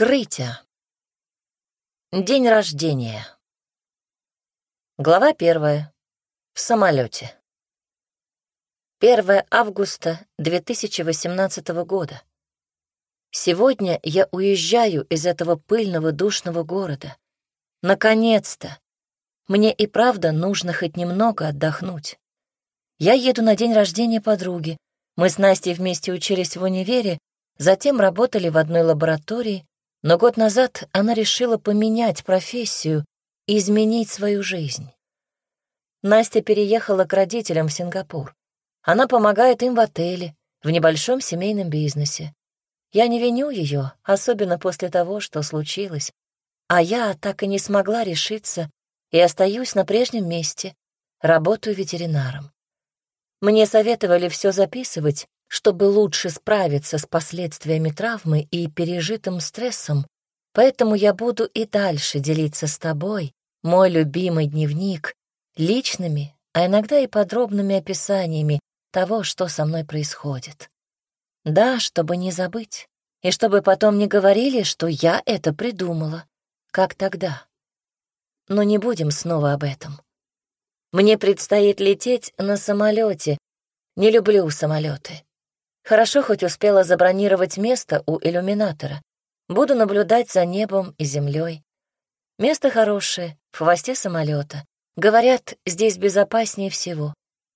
Вскрытие. День рождения. Глава первая. В самолете. 1 августа 2018 года. Сегодня я уезжаю из этого пыльного душного города. Наконец-то! Мне и правда нужно хоть немного отдохнуть. Я еду на день рождения подруги. Мы с Настей вместе учились в универе, затем работали в одной лаборатории, но год назад она решила поменять профессию и изменить свою жизнь. Настя переехала к родителям в Сингапур. Она помогает им в отеле, в небольшом семейном бизнесе. Я не виню ее, особенно после того, что случилось. А я так и не смогла решиться и остаюсь на прежнем месте, работаю ветеринаром. Мне советовали все записывать, чтобы лучше справиться с последствиями травмы и пережитым стрессом, поэтому я буду и дальше делиться с тобой, мой любимый дневник, личными, а иногда и подробными описаниями того, что со мной происходит. Да, чтобы не забыть, и чтобы потом не говорили, что я это придумала, как тогда. Но не будем снова об этом. Мне предстоит лететь на самолете. Не люблю самолеты. Хорошо хоть успела забронировать место у иллюминатора. Буду наблюдать за небом и землей. Место хорошее, в хвосте самолета. Говорят, здесь безопаснее всего.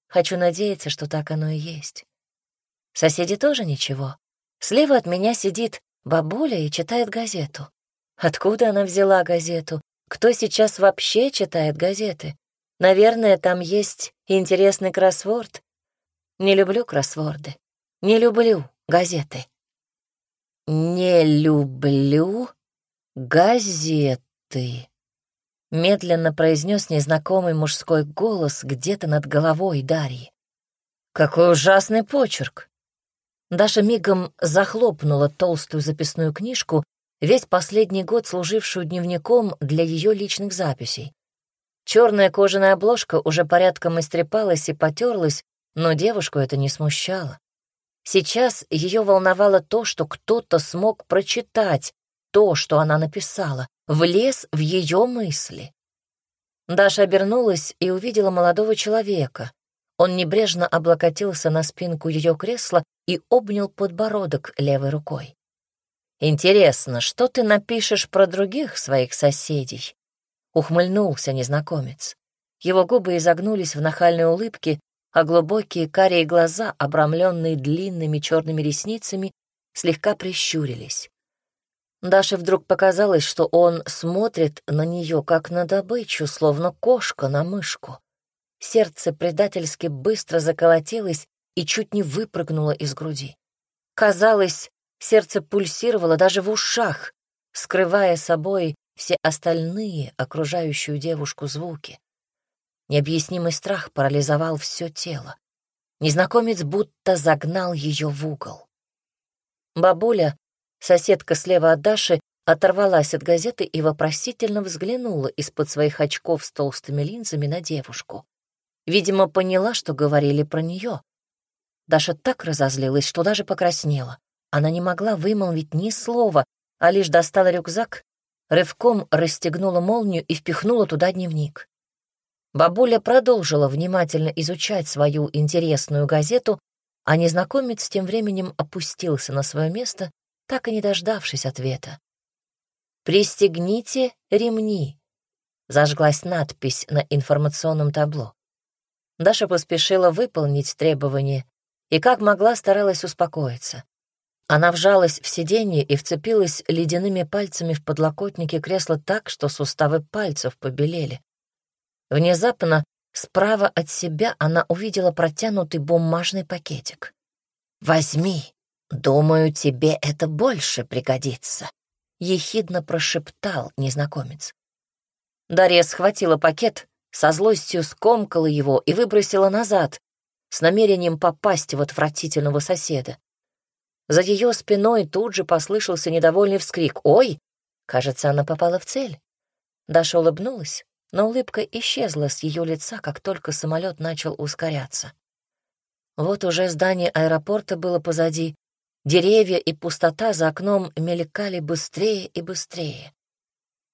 Хочу надеяться, что так оно и есть. Соседи тоже ничего. Слева от меня сидит бабуля и читает газету. Откуда она взяла газету? Кто сейчас вообще читает газеты? Наверное, там есть интересный кроссворд. Не люблю кроссворды. Не люблю газеты. Не люблю газеты. Медленно произнес незнакомый мужской голос где-то над головой Дарьи. Какой ужасный почерк. Даша мигом захлопнула толстую записную книжку, весь последний год служившую дневником для ее личных записей. Черная кожаная обложка уже порядком истрепалась и потерлась, но девушку это не смущало. Сейчас ее волновало то, что кто-то смог прочитать то, что она написала, влез в ее мысли. Даша обернулась и увидела молодого человека. Он небрежно облокотился на спинку ее кресла и обнял подбородок левой рукой. «Интересно, что ты напишешь про других своих соседей?» Ухмыльнулся незнакомец. Его губы изогнулись в нахальной улыбке, а глубокие карие глаза, обрамленные длинными черными ресницами, слегка прищурились. Даше вдруг показалось, что он смотрит на нее, как на добычу, словно кошка на мышку. Сердце предательски быстро заколотилось и чуть не выпрыгнуло из груди. Казалось, сердце пульсировало даже в ушах, скрывая собой все остальные окружающую девушку звуки. Необъяснимый страх парализовал все тело. Незнакомец будто загнал ее в угол. Бабуля, соседка слева от Даши, оторвалась от газеты и вопросительно взглянула из-под своих очков с толстыми линзами на девушку. Видимо, поняла, что говорили про нее. Даша так разозлилась, что даже покраснела. Она не могла вымолвить ни слова, а лишь достала рюкзак, рывком расстегнула молнию и впихнула туда дневник. Бабуля продолжила внимательно изучать свою интересную газету, а незнакомец тем временем опустился на свое место, так и не дождавшись ответа. «Пристегните ремни», — зажглась надпись на информационном табло. Даша поспешила выполнить требование и как могла старалась успокоиться. Она вжалась в сиденье и вцепилась ледяными пальцами в подлокотники кресла так, что суставы пальцев побелели. Внезапно справа от себя она увидела протянутый бумажный пакетик. «Возьми, думаю, тебе это больше пригодится», — ехидно прошептал незнакомец. Дарья схватила пакет, со злостью скомкала его и выбросила назад, с намерением попасть в отвратительного соседа. За ее спиной тут же послышался недовольный вскрик. «Ой!» Кажется, она попала в цель. Даша улыбнулась, но улыбка исчезла с ее лица, как только самолет начал ускоряться. Вот уже здание аэропорта было позади, Деревья и пустота за окном мелькали быстрее и быстрее.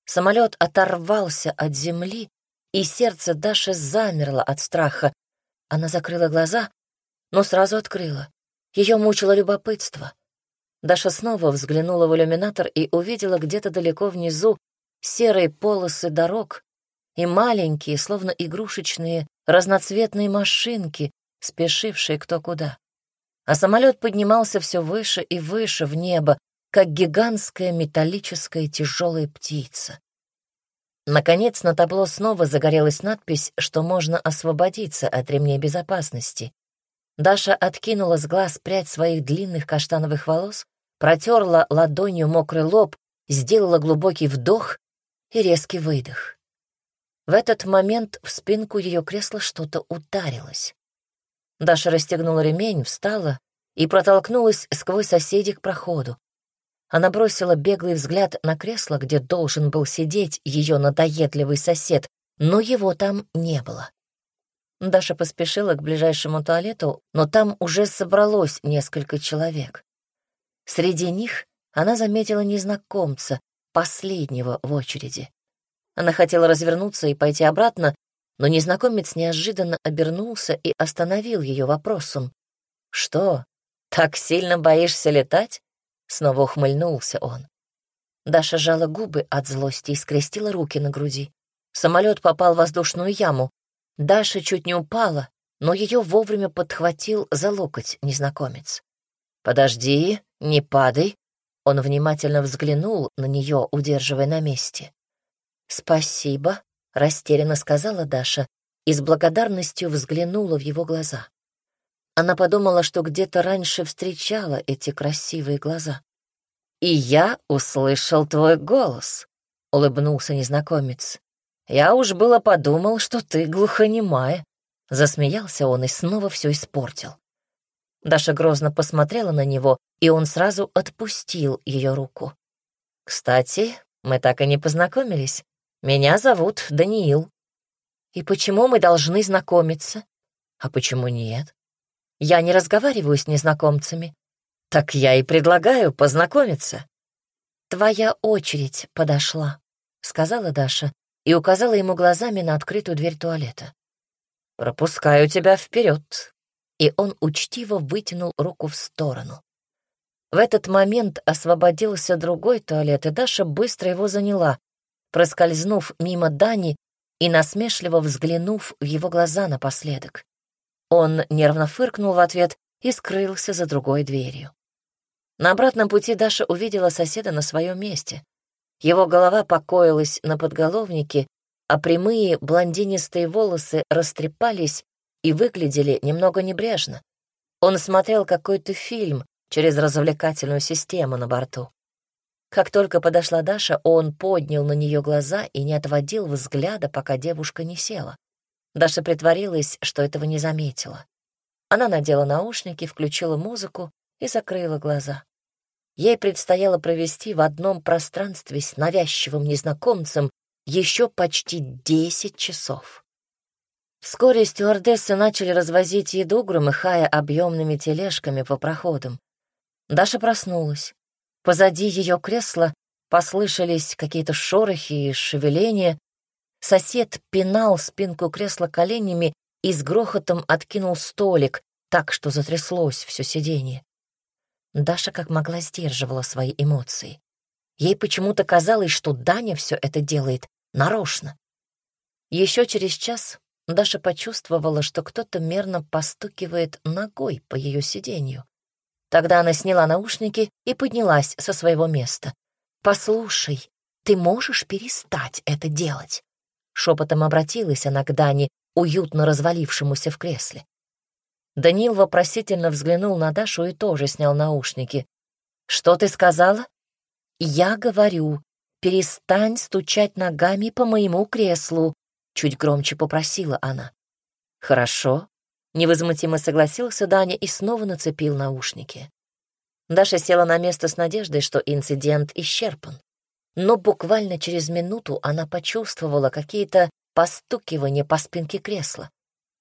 Самолет оторвался от земли, и сердце Даши замерло от страха. Она закрыла глаза, но сразу открыла. Ее мучило любопытство. Даша снова взглянула в иллюминатор и увидела где-то далеко внизу серые полосы дорог и маленькие, словно игрушечные, разноцветные машинки, спешившие кто куда. А самолет поднимался все выше и выше в небо, как гигантская металлическая тяжелая птица. Наконец на табло снова загорелась надпись, что можно освободиться от ремней безопасности. Даша откинула с глаз прядь своих длинных каштановых волос, протерла ладонью мокрый лоб, сделала глубокий вдох и резкий выдох. В этот момент в спинку ее кресла что-то ударилось. Даша расстегнула ремень, встала и протолкнулась сквозь соседей к проходу. Она бросила беглый взгляд на кресло, где должен был сидеть ее надоедливый сосед, но его там не было. Даша поспешила к ближайшему туалету, но там уже собралось несколько человек. Среди них она заметила незнакомца, последнего в очереди. Она хотела развернуться и пойти обратно, но незнакомец неожиданно обернулся и остановил ее вопросом. «Что, так сильно боишься летать?» Снова ухмыльнулся он. Даша жала губы от злости и скрестила руки на груди. Самолет попал в воздушную яму. Даша чуть не упала, но ее вовремя подхватил за локоть незнакомец. «Подожди, не падай». Он внимательно взглянул на нее, удерживая на месте. «Спасибо», — растерянно сказала Даша и с благодарностью взглянула в его глаза. Она подумала, что где-то раньше встречала эти красивые глаза. «И я услышал твой голос», — улыбнулся незнакомец. «Я уж было подумал, что ты глухонемая». Засмеялся он и снова все испортил. Даша грозно посмотрела на него, и он сразу отпустил ее руку. «Кстати, мы так и не познакомились. Меня зовут Даниил». «И почему мы должны знакомиться?» «А почему нет?» Я не разговариваю с незнакомцами. Так я и предлагаю познакомиться. Твоя очередь подошла, сказала Даша и указала ему глазами на открытую дверь туалета. Пропускаю тебя вперед. И он учтиво вытянул руку в сторону. В этот момент освободился другой туалет, и Даша быстро его заняла, проскользнув мимо Дани и насмешливо взглянув в его глаза напоследок. Он нервно фыркнул в ответ и скрылся за другой дверью. На обратном пути Даша увидела соседа на своем месте. Его голова покоилась на подголовнике, а прямые блондинистые волосы растрепались и выглядели немного небрежно. Он смотрел какой-то фильм через развлекательную систему на борту. Как только подошла Даша, он поднял на нее глаза и не отводил взгляда, пока девушка не села. Даша притворилась, что этого не заметила. Она надела наушники, включила музыку и закрыла глаза. Ей предстояло провести в одном пространстве с навязчивым незнакомцем еще почти десять часов. Вскоре стюардессы начали развозить еду, громыхая объемными тележками по проходам. Даша проснулась. Позади ее кресла послышались какие-то шорохи и шевеления, Сосед пинал спинку кресла коленями и с грохотом откинул столик, так что затряслось все сиденье. Даша как могла сдерживала свои эмоции. Ей почему-то казалось, что Даня все это делает нарочно. Еще через час Даша почувствовала, что кто-то мерно постукивает ногой по ее сиденью. Тогда она сняла наушники и поднялась со своего места. «Послушай, ты можешь перестать это делать?» Шепотом обратилась она к Дане, уютно развалившемуся в кресле. Даниил вопросительно взглянул на Дашу и тоже снял наушники. «Что ты сказала?» «Я говорю, перестань стучать ногами по моему креслу», — чуть громче попросила она. «Хорошо», — невозмутимо согласился Даня и снова нацепил наушники. Даша села на место с надеждой, что инцидент исчерпан но буквально через минуту она почувствовала какие-то постукивания по спинке кресла.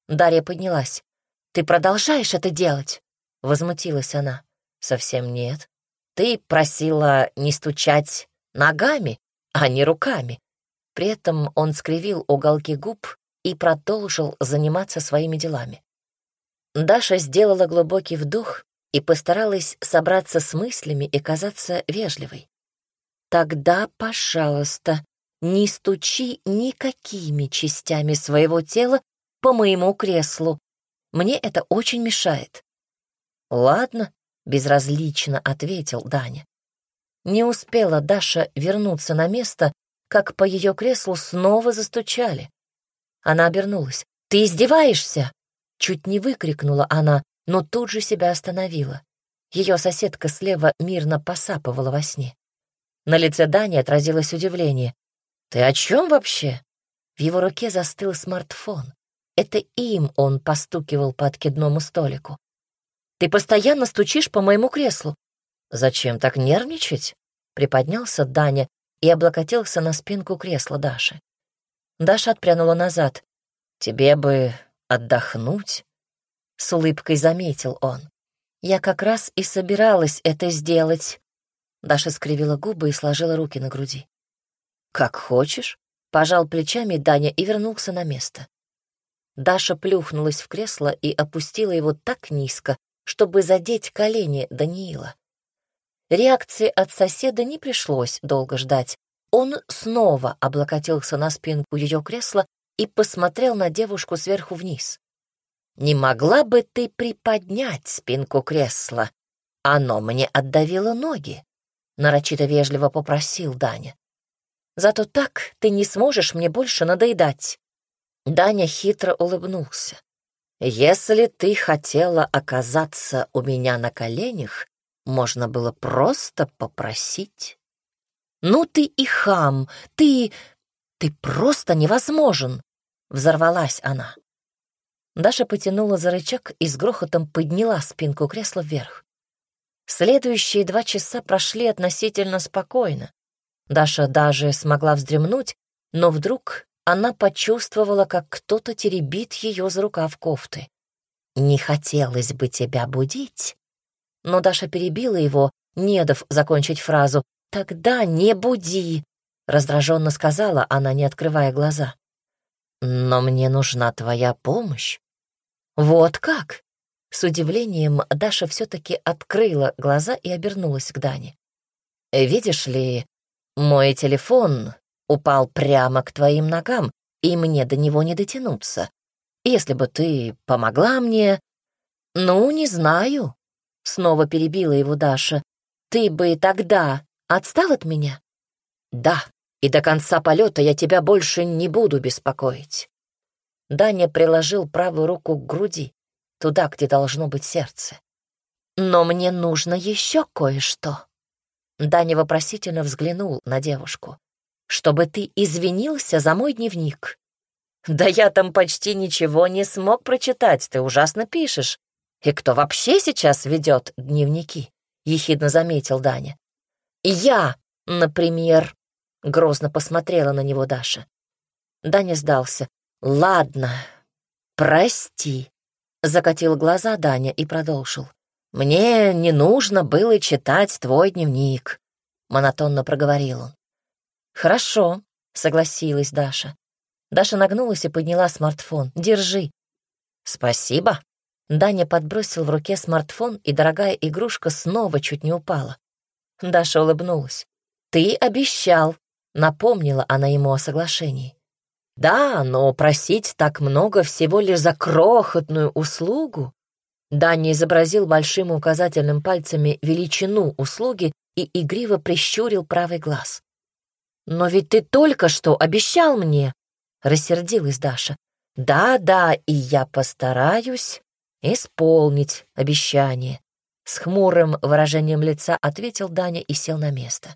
Дарья поднялась. «Ты продолжаешь это делать?» — возмутилась она. Совсем нет. Ты просила не стучать ногами, а не руками. При этом он скривил уголки губ и продолжил заниматься своими делами. Даша сделала глубокий вдох и постаралась собраться с мыслями и казаться вежливой. «Тогда, пожалуйста, не стучи никакими частями своего тела по моему креслу. Мне это очень мешает». «Ладно», — безразлично ответил Даня. Не успела Даша вернуться на место, как по ее креслу снова застучали. Она обернулась. «Ты издеваешься?» Чуть не выкрикнула она, но тут же себя остановила. Ее соседка слева мирно посапывала во сне. На лице Дани отразилось удивление. «Ты о чем вообще?» В его руке застыл смартфон. Это им он постукивал по откидному столику. «Ты постоянно стучишь по моему креслу». «Зачем так нервничать?» Приподнялся Даня и облокотился на спинку кресла Даши. Даша отпрянула назад. «Тебе бы отдохнуть?» С улыбкой заметил он. «Я как раз и собиралась это сделать». Даша скривила губы и сложила руки на груди. «Как хочешь», — пожал плечами Даня и вернулся на место. Даша плюхнулась в кресло и опустила его так низко, чтобы задеть колени Даниила. Реакции от соседа не пришлось долго ждать. Он снова облокотился на спинку ее кресла и посмотрел на девушку сверху вниз. «Не могла бы ты приподнять спинку кресла? Оно мне отдавило ноги», — нарочито вежливо попросил Даня. «Зато так ты не сможешь мне больше надоедать». Даня хитро улыбнулся. «Если ты хотела оказаться у меня на коленях, можно было просто попросить». «Ну ты и хам, ты... ты просто невозможен!» — взорвалась она. Даша потянула за рычаг и с грохотом подняла спинку кресла вверх. Следующие два часа прошли относительно спокойно. Даша даже смогла вздремнуть, но вдруг она почувствовала, как кто-то теребит ее за рукав кофты. «Не хотелось бы тебя будить». Но Даша перебила его, не дав закончить фразу. «Тогда не буди», — раздраженно сказала она, не открывая глаза. «Но мне нужна твоя помощь», «Вот как?» С удивлением Даша все-таки открыла глаза и обернулась к Дане. «Видишь ли, мой телефон упал прямо к твоим ногам, и мне до него не дотянуться. Если бы ты помогла мне...» «Ну, не знаю», — снова перебила его Даша. «Ты бы тогда отстал от меня?» «Да, и до конца полета я тебя больше не буду беспокоить. Даня приложил правую руку к груди, туда, где должно быть сердце. «Но мне нужно еще кое-что». Даня вопросительно взглянул на девушку. «Чтобы ты извинился за мой дневник». «Да я там почти ничего не смог прочитать, ты ужасно пишешь. И кто вообще сейчас ведет дневники?» — ехидно заметил Даня. «Я, например», — грозно посмотрела на него Даша. Даня сдался. «Ладно, прости», — закатил глаза Даня и продолжил. «Мне не нужно было читать твой дневник», — монотонно проговорил он. «Хорошо», — согласилась Даша. Даша нагнулась и подняла смартфон. «Держи». «Спасибо». Даня подбросил в руке смартфон, и дорогая игрушка снова чуть не упала. Даша улыбнулась. «Ты обещал», — напомнила она ему о соглашении. Да, но просить так много всего лишь за крохотную услугу. Даня изобразил большим указательным пальцами величину услуги и игриво прищурил правый глаз. «Но ведь ты только что обещал мне!» — рассердилась Даша. «Да-да, и я постараюсь исполнить обещание», — с хмурым выражением лица ответил Даня и сел на место.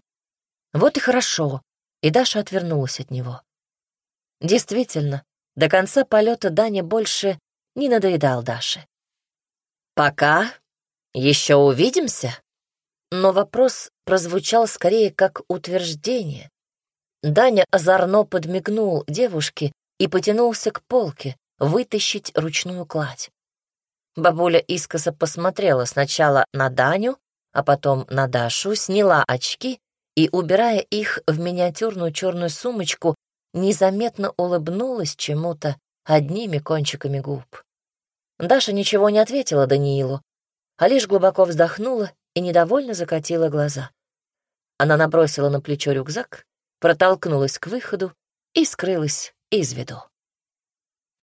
«Вот и хорошо», и Даша отвернулась от него. Действительно, до конца полета Даня больше не надоедал Даше. «Пока еще увидимся?» Но вопрос прозвучал скорее как утверждение. Даня озорно подмигнул девушке и потянулся к полке, вытащить ручную кладь. Бабуля искоса посмотрела сначала на Даню, а потом на Дашу, сняла очки и, убирая их в миниатюрную черную сумочку, незаметно улыбнулась чему-то одними кончиками губ. Даша ничего не ответила Даниилу, а лишь глубоко вздохнула и недовольно закатила глаза. Она набросила на плечо рюкзак, протолкнулась к выходу и скрылась из виду.